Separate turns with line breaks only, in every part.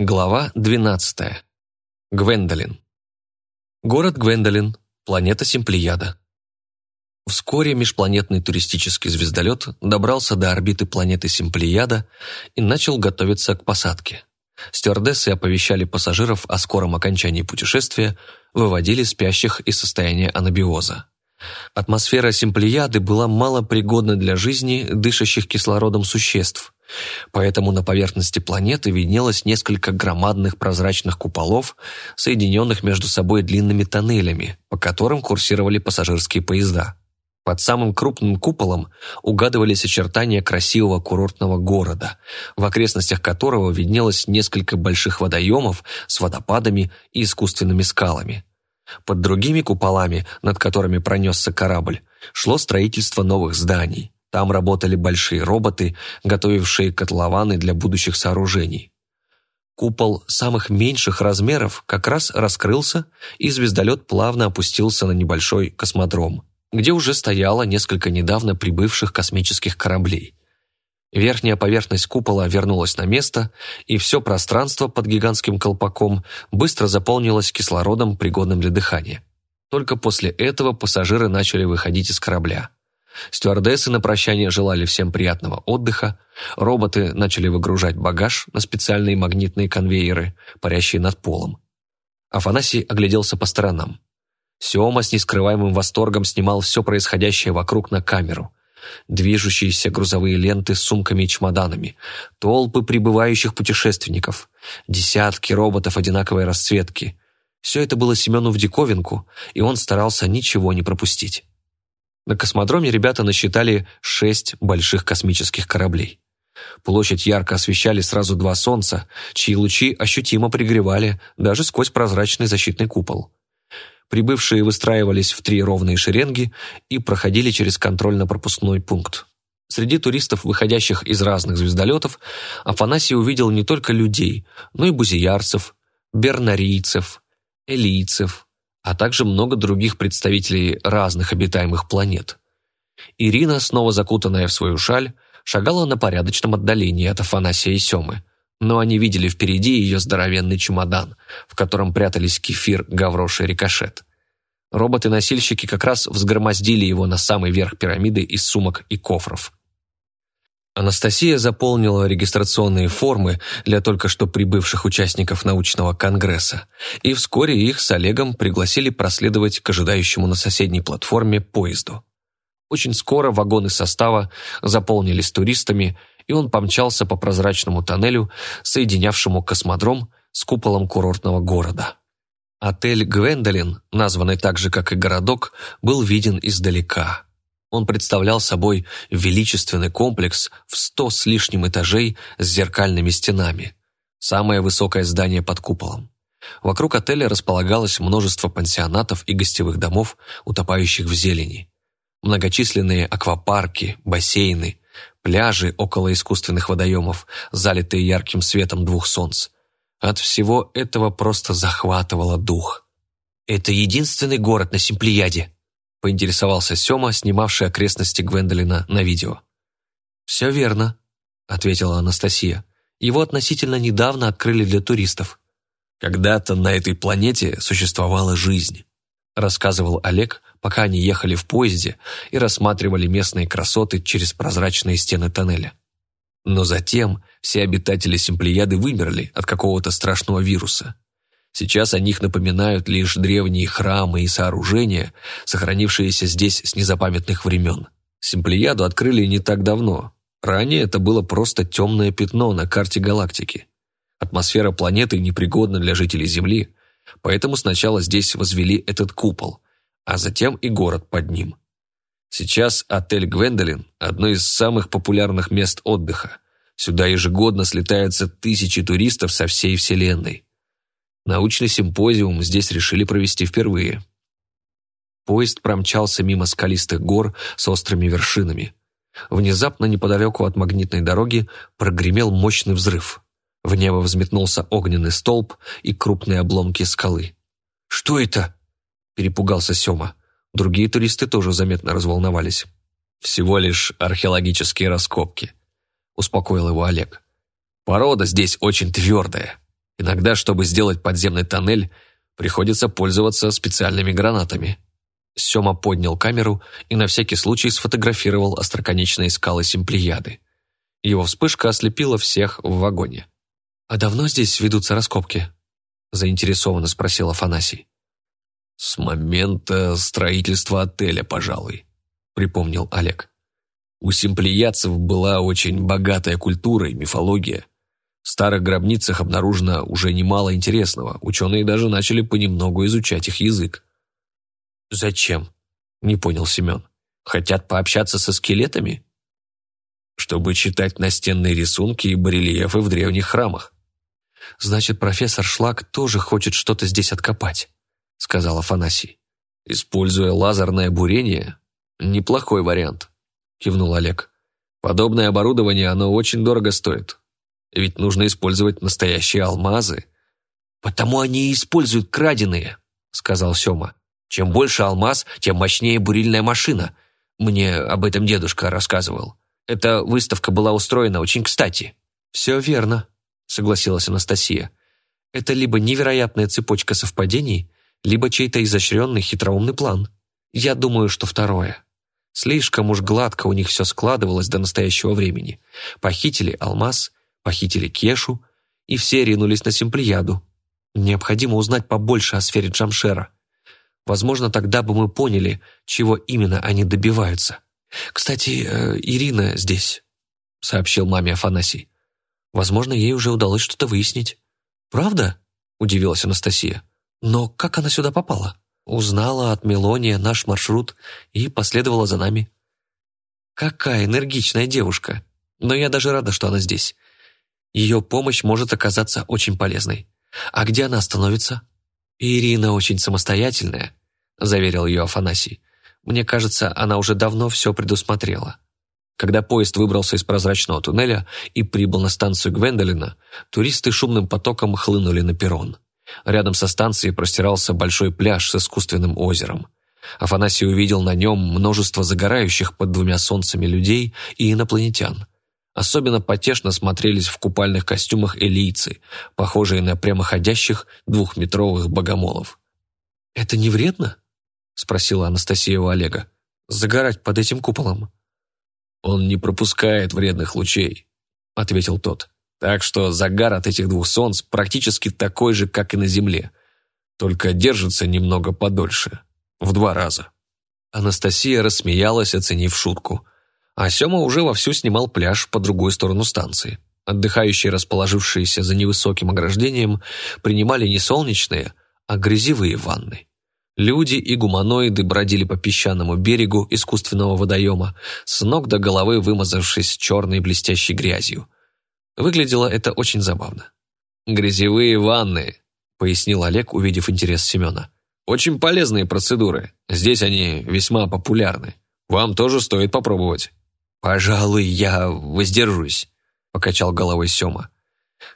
Глава 12. Гвендолин. Город Гвендолин, планета Симплияда. Вскоре межпланетный туристический звездолет добрался до орбиты планеты Симплияда и начал готовиться к посадке. Стюардессы оповещали пассажиров о скором окончании путешествия, выводили спящих из состояния анабиоза. Атмосфера Симплияды была малопригодна для жизни дышащих кислородом существ, Поэтому на поверхности планеты виднелось несколько громадных прозрачных куполов, соединенных между собой длинными тоннелями, по которым курсировали пассажирские поезда. Под самым крупным куполом угадывались очертания красивого курортного города, в окрестностях которого виднелось несколько больших водоемов с водопадами и искусственными скалами. Под другими куполами, над которыми пронесся корабль, шло строительство новых зданий. Там работали большие роботы, готовившие котлованы для будущих сооружений. Купол самых меньших размеров как раз раскрылся, и звездолет плавно опустился на небольшой космодром, где уже стояло несколько недавно прибывших космических кораблей. Верхняя поверхность купола вернулась на место, и все пространство под гигантским колпаком быстро заполнилось кислородом, пригодным для дыхания. Только после этого пассажиры начали выходить из корабля. Стюардессы на прощание желали всем приятного отдыха, роботы начали выгружать багаж на специальные магнитные конвейеры, парящие над полом. Афанасий огляделся по сторонам. Сёма с нескрываемым восторгом снимал все происходящее вокруг на камеру. Движущиеся грузовые ленты с сумками и чемоданами, толпы прибывающих путешественников, десятки роботов одинаковой расцветки. Все это было Семену в диковинку, и он старался ничего не пропустить. На космодроме ребята насчитали шесть больших космических кораблей. Площадь ярко освещали сразу два солнца, чьи лучи ощутимо пригревали даже сквозь прозрачный защитный купол. Прибывшие выстраивались в три ровные шеренги и проходили через контрольно-пропускной пункт. Среди туристов, выходящих из разных звездолетов, Афанасий увидел не только людей, но и бузиярцев, бернарийцев, элийцев, а также много других представителей разных обитаемых планет. Ирина, снова закутанная в свою шаль, шагала на порядочном отдалении от Афанасия и Семы, но они видели впереди ее здоровенный чемодан, в котором прятались кефир, гаврош и рикошет. Роботы-носильщики как раз взгромоздили его на самый верх пирамиды из сумок и кофров. Анастасия заполнила регистрационные формы для только что прибывших участников научного конгресса, и вскоре их с Олегом пригласили проследовать к ожидающему на соседней платформе поезду. Очень скоро вагоны состава заполнились туристами, и он помчался по прозрачному тоннелю, соединявшему космодром с куполом курортного города. Отель «Гвендолин», названный так же, как и городок, был виден издалека. Он представлял собой величественный комплекс в сто с лишним этажей с зеркальными стенами. Самое высокое здание под куполом. Вокруг отеля располагалось множество пансионатов и гостевых домов, утопающих в зелени. Многочисленные аквапарки, бассейны, пляжи около искусственных водоемов, залитые ярким светом двух солнц. От всего этого просто захватывало дух. «Это единственный город на Симплияде», поинтересовался Сёма, снимавший окрестности Гвендолина на видео. «Все верно», — ответила Анастасия. «Его относительно недавно открыли для туристов». «Когда-то на этой планете существовала жизнь», — рассказывал Олег, пока они ехали в поезде и рассматривали местные красоты через прозрачные стены тоннеля. Но затем все обитатели Симплияды вымерли от какого-то страшного вируса. Сейчас о них напоминают лишь древние храмы и сооружения, сохранившиеся здесь с незапамятных времен. Симплияду открыли не так давно. Ранее это было просто темное пятно на карте галактики. Атмосфера планеты непригодна для жителей Земли, поэтому сначала здесь возвели этот купол, а затем и город под ним. Сейчас отель «Гвендолин» – одно из самых популярных мест отдыха. Сюда ежегодно слетаются тысячи туристов со всей Вселенной. Научный симпозиум здесь решили провести впервые. Поезд промчался мимо скалистых гор с острыми вершинами. Внезапно неподалеку от магнитной дороги прогремел мощный взрыв. В небо взметнулся огненный столб и крупные обломки скалы. «Что это?» – перепугался Сёма. Другие туристы тоже заметно разволновались. «Всего лишь археологические раскопки», – успокоил его Олег. «Порода здесь очень твердая. Иногда, чтобы сделать подземный тоннель, приходится пользоваться специальными гранатами. Сёма поднял камеру и на всякий случай сфотографировал остроконечные скалы Симплияды. Его вспышка ослепила всех в вагоне. «А давно здесь ведутся раскопки?» – заинтересованно спросил Афанасий. «С момента строительства отеля, пожалуй», – припомнил Олег. «У симплиятцев была очень богатая культура и мифология. В старых гробницах обнаружено уже немало интересного, ученые даже начали понемногу изучать их язык.
«Зачем?» – не понял Семен. «Хотят пообщаться со скелетами?»
«Чтобы читать настенные рисунки и барельефы в древних храмах».
«Значит, профессор Шлак тоже хочет что-то здесь откопать», – сказал Афанасий.
«Используя лазерное бурение? Неплохой вариант», – кивнул Олег. «Подобное оборудование, оно очень дорого стоит. Ведь нужно использовать настоящие алмазы».
«Потому они и используют краденые», – сказал Сёма. Чем больше алмаз, тем мощнее бурильная машина. Мне об этом дедушка рассказывал. Эта выставка была устроена очень кстати».
«Все верно», — согласилась Анастасия. «Это либо невероятная цепочка совпадений, либо чей-то изощренный хитроумный план. Я думаю, что второе. Слишком уж гладко у них все складывалось до настоящего времени. Похитили алмаз, похитили Кешу, и все ринулись на Симплияду. Необходимо узнать побольше о сфере Джамшера. Возможно, тогда бы мы поняли, чего именно они добиваются. Кстати, э, Ирина здесь, сообщил маме Афанасий. Возможно, ей уже удалось что-то выяснить. Правда? Удивилась Анастасия. Но как она сюда попала? Узнала от Мелония наш маршрут и последовала за нами. Какая энергичная девушка. Но я даже рада, что она здесь. Ее помощь может оказаться очень полезной. А где она остановится? «Ирина очень самостоятельная», — заверил ее Афанасий. «Мне кажется, она уже давно все предусмотрела». Когда поезд выбрался из прозрачного туннеля и прибыл на станцию Гвендолина, туристы шумным потоком хлынули на перрон. Рядом со станцией простирался большой пляж с искусственным озером. Афанасий увидел на нем множество загорающих под двумя солнцами людей и инопланетян. Особенно потешно смотрелись в купальных костюмах элийцы, похожие на прямоходящих двухметровых богомолов. «Это не вредно?» – спросила Анастасия у Олега. «Загорать под этим куполом?» «Он не пропускает вредных лучей», – ответил тот. «Так что загар от этих двух солнц практически такой же, как и на Земле, только держится немного подольше, в два раза». Анастасия рассмеялась, оценив шутку – а Сёма уже вовсю снимал пляж по другой сторону станции. Отдыхающие, расположившиеся за невысоким ограждением, принимали не солнечные, а грязевые ванны. Люди и гуманоиды бродили по песчаному берегу искусственного водоема, с ног до головы вымазавшись черной блестящей грязью. Выглядело это очень забавно. «Грязевые ванны», — пояснил Олег, увидев интерес Семена. «Очень полезные процедуры. Здесь они весьма популярны. Вам тоже стоит попробовать».
«Пожалуй, я воздержусь», — покачал головой Сёма.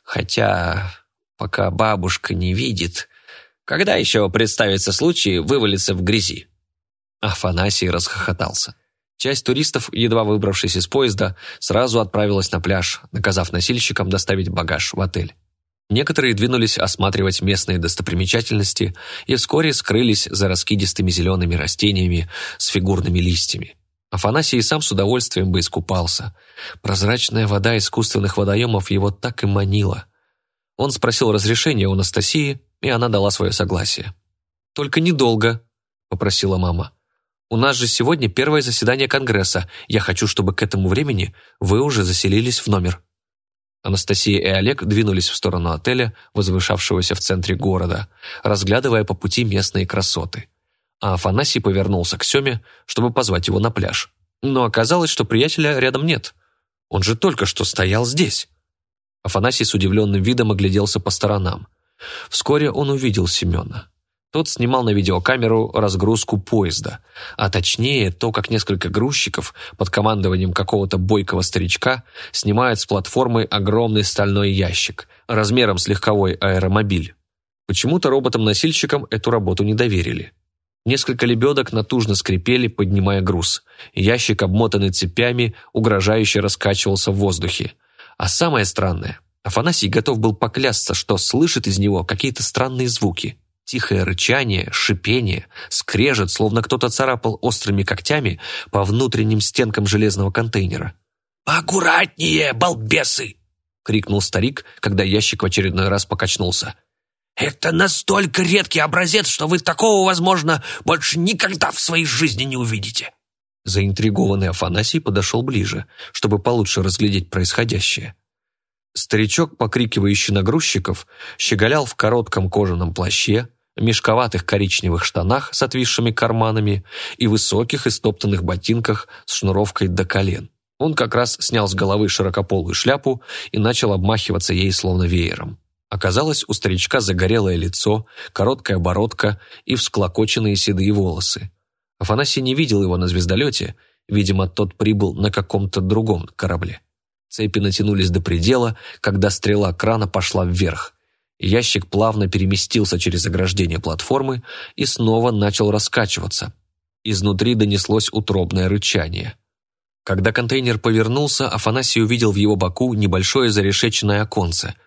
«Хотя, пока бабушка не видит, когда еще представится случай вывалиться в грязи?»
Афанасий расхохотался. Часть туристов, едва выбравшись из поезда, сразу отправилась на пляж, наказав носильщикам доставить багаж в отель. Некоторые двинулись осматривать местные достопримечательности и вскоре скрылись за раскидистыми зелеными растениями с фигурными листьями. Афанасий сам с удовольствием бы искупался. Прозрачная вода искусственных водоемов его так и манила. Он спросил разрешения у Анастасии, и она дала свое согласие. «Только недолго», — попросила мама. «У нас же сегодня первое заседание Конгресса. Я хочу, чтобы к этому времени вы уже заселились в номер». Анастасия и Олег двинулись в сторону отеля, возвышавшегося в центре города, разглядывая по пути местные красоты а Афанасий повернулся к Семе, чтобы позвать его на пляж. Но оказалось, что приятеля рядом нет. Он же только что стоял здесь. Афанасий с удивленным видом огляделся по сторонам. Вскоре он увидел Семена. Тот снимал на видеокамеру разгрузку поезда, а точнее то, как несколько грузчиков под командованием какого-то бойкого старичка снимают с платформы огромный стальной ящик размером с легковой аэромобиль. Почему-то роботам-носильщикам эту работу не доверили. Несколько лебедок натужно скрипели, поднимая груз. Ящик, обмотанный цепями, угрожающе раскачивался в воздухе. А самое странное, Афанасий готов был поклясться, что слышит из него какие-то странные звуки. Тихое рычание, шипение, скрежет, словно кто-то царапал острыми когтями по внутренним стенкам железного контейнера.
«Аккуратнее, балбесы!» — крикнул старик, когда ящик в очередной раз покачнулся. «Это настолько редкий образец, что вы такого, возможно, больше никогда в своей жизни не увидите!»
Заинтригованный Афанасий подошел ближе, чтобы получше разглядеть происходящее. Старичок, покрикивающий на грузчиков, щеголял в коротком кожаном плаще, мешковатых коричневых штанах с отвисшими карманами и высоких и стоптанных ботинках с шнуровкой до колен. Он как раз снял с головы широкополую шляпу и начал обмахиваться ей словно веером. Оказалось, у старичка загорелое лицо, короткая бородка и всклокоченные седые волосы. Афанасий не видел его на звездолете, видимо, тот прибыл на каком-то другом корабле. Цепи натянулись до предела, когда стрела крана пошла вверх. Ящик плавно переместился через ограждение платформы и снова начал раскачиваться. Изнутри донеслось утробное рычание. Когда контейнер повернулся, Афанасий увидел в его боку небольшое зарешеченное оконце –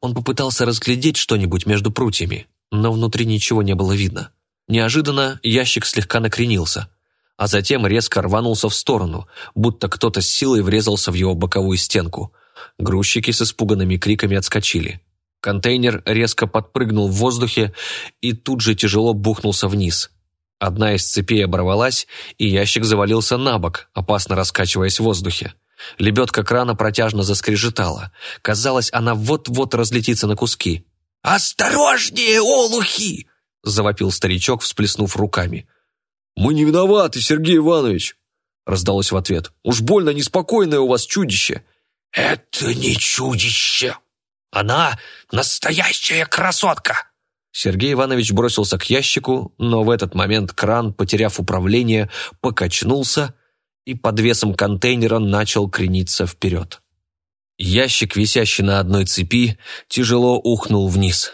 он попытался разглядеть что-нибудь между прутьями, но внутри ничего не было видно. Неожиданно ящик слегка накренился, а затем резко рванулся в сторону, будто кто-то с силой врезался в его боковую стенку. Грузчики с испуганными криками отскочили. Контейнер резко подпрыгнул в воздухе и тут же тяжело бухнулся вниз. Одна из цепей оборвалась, и ящик завалился на бок, опасно раскачиваясь в воздухе. Лебедка крана протяжно заскрежетала. Казалось, она вот-вот разлетится на куски.
«Осторожнее, олухи!»
— завопил старичок, всплеснув руками.
«Мы не виноваты, Сергей Иванович!» — раздалось в ответ. «Уж больно неспокойное у вас чудище!»
«Это не чудище! Она настоящая красотка!»
Сергей Иванович бросился к ящику, но в этот момент кран, потеряв управление, покачнулся и под весом контейнера начал крениться вперед. Ящик, висящий на одной цепи, тяжело ухнул вниз.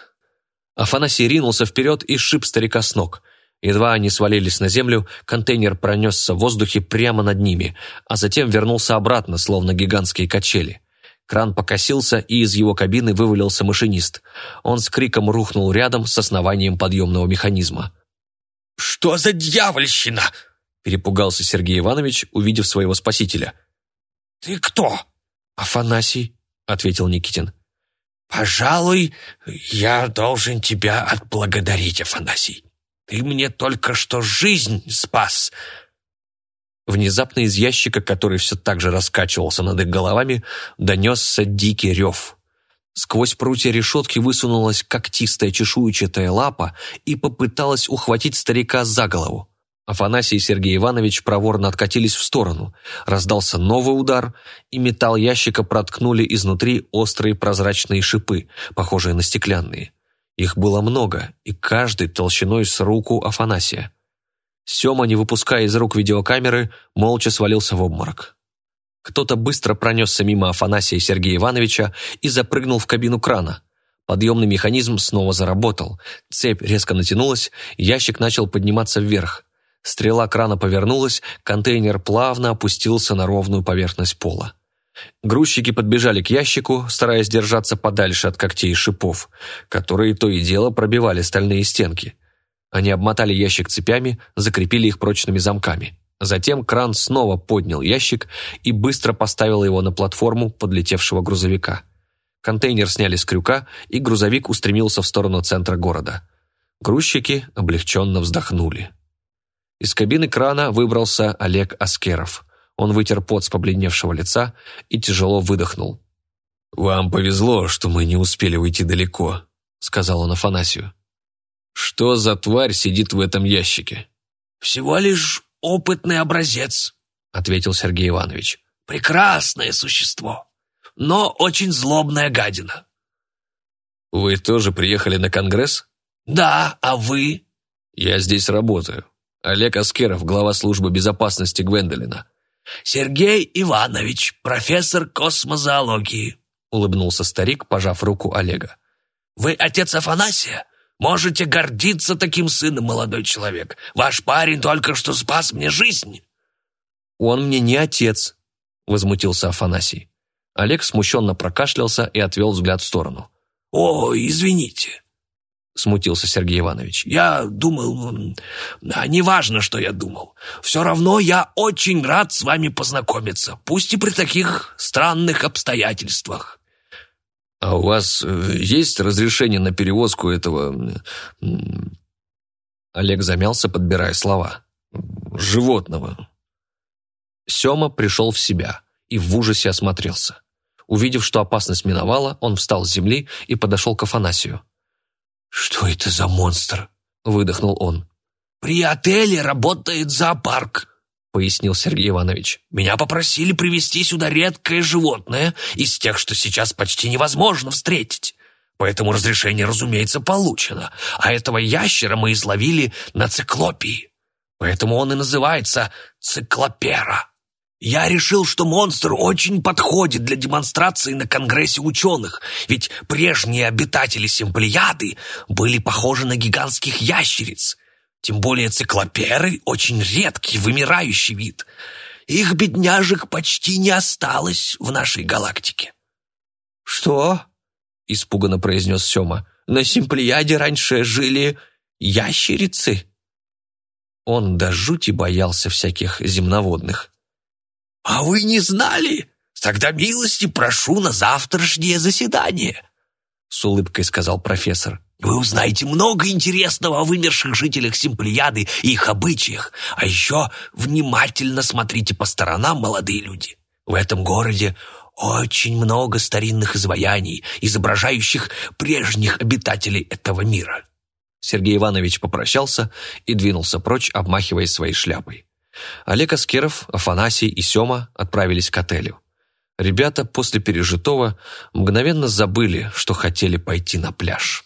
Афанасий ринулся вперед и шип старика с ног. Едва они свалились на землю, контейнер пронесся в воздухе прямо над ними, а затем вернулся обратно, словно гигантские качели. Кран покосился, и из его кабины вывалился машинист. Он с криком рухнул рядом с основанием подъемного механизма.
«Что за дьявольщина?»
Перепугался Сергей Иванович, увидев своего спасителя.
«Ты кто?»
«Афанасий», — ответил Никитин.
«Пожалуй, я должен тебя отблагодарить, Афанасий. Ты мне только что жизнь спас».
Внезапно из ящика, который все так же раскачивался над их головами, донесся дикий рев. Сквозь прутья решетки высунулась когтистая чешуйчатая лапа и попыталась ухватить старика за голову. Афанасий и Сергей Иванович проворно откатились в сторону. Раздался новый удар, и металл ящика проткнули изнутри острые прозрачные шипы, похожие на стеклянные. Их было много, и каждый толщиной с руку Афанасия. Сема, не выпуская из рук видеокамеры, молча свалился в обморок. Кто-то быстро пронесся мимо Афанасия Сергея Ивановича и запрыгнул в кабину крана. Подъемный механизм снова заработал. Цепь резко натянулась, ящик начал подниматься вверх. Стрела крана повернулась, контейнер плавно опустился на ровную поверхность пола. Грузчики подбежали к ящику, стараясь держаться подальше от когтей и шипов, которые то и дело пробивали стальные стенки. Они обмотали ящик цепями, закрепили их прочными замками. Затем кран снова поднял ящик и быстро поставил его на платформу подлетевшего грузовика. Контейнер сняли с крюка, и грузовик устремился в сторону центра города. Грузчики облегченно вздохнули. Из кабины крана выбрался Олег Аскеров. Он вытер пот с побледневшего лица и тяжело выдохнул.
«Вам повезло, что мы не успели уйти далеко», — сказал он Афанасию. «Что за тварь сидит в этом ящике?»
«Всего лишь опытный образец», — ответил Сергей Иванович. «Прекрасное существо, но очень злобная гадина».
«Вы тоже приехали на конгресс?»
«Да, а вы?»
«Я здесь работаю. Олег Аскеров, глава службы безопасности Гвендолина.
«Сергей Иванович, профессор космозоологии», — улыбнулся старик, пожав руку Олега. «Вы отец Афанасия? Можете гордиться таким сыном, молодой человек. Ваш парень только что спас мне жизнь».
«Он мне не отец», — возмутился Афанасий. Олег смущенно прокашлялся и отвел взгляд в сторону.
«О, извините», — смутился Сергей Иванович. «Я думал... А, неважно, что я думал. Все равно я очень рад с вами познакомиться, пусть и при таких странных обстоятельствах».
«А у вас э, есть разрешение на перевозку этого...»
Олег замялся, подбирая слова.
«Животного».
Сема пришел в себя и в ужасе осмотрелся. Увидев, что опасность миновала, он встал с земли и подошел к Афанасию.
«Что это за монстр?»
– выдохнул он.
«При отеле работает зоопарк», – пояснил Сергей Иванович. «Меня попросили привезти сюда редкое животное из тех, что сейчас почти невозможно встретить. Поэтому разрешение, разумеется, получено. А этого ящера мы изловили на циклопии. Поэтому он и называется циклопера». Я решил, что монстр очень подходит для демонстрации на Конгрессе ученых, ведь прежние обитатели Симплияды были похожи на гигантских ящериц. Тем более циклоперы – очень редкий, вымирающий вид. Их бедняжек почти не осталось в нашей галактике.
«Что?» – испуганно произнес Сема. «На Симплияде раньше жили ящерицы?» Он до жути боялся всяких земноводных.
«А вы не знали? Тогда милости прошу на завтрашнее заседание», — с улыбкой сказал профессор. «Вы узнаете много интересного о вымерших жителях Симплияды и их обычаях, а еще внимательно смотрите по сторонам, молодые люди. В этом городе очень много старинных изваяний, изображающих прежних обитателей этого мира».
Сергей Иванович попрощался и двинулся прочь, обмахиваясь своей шляпой. Олег Аскеров, Афанасий и Сема отправились к отелю. Ребята после пережитого мгновенно забыли, что хотели пойти на пляж.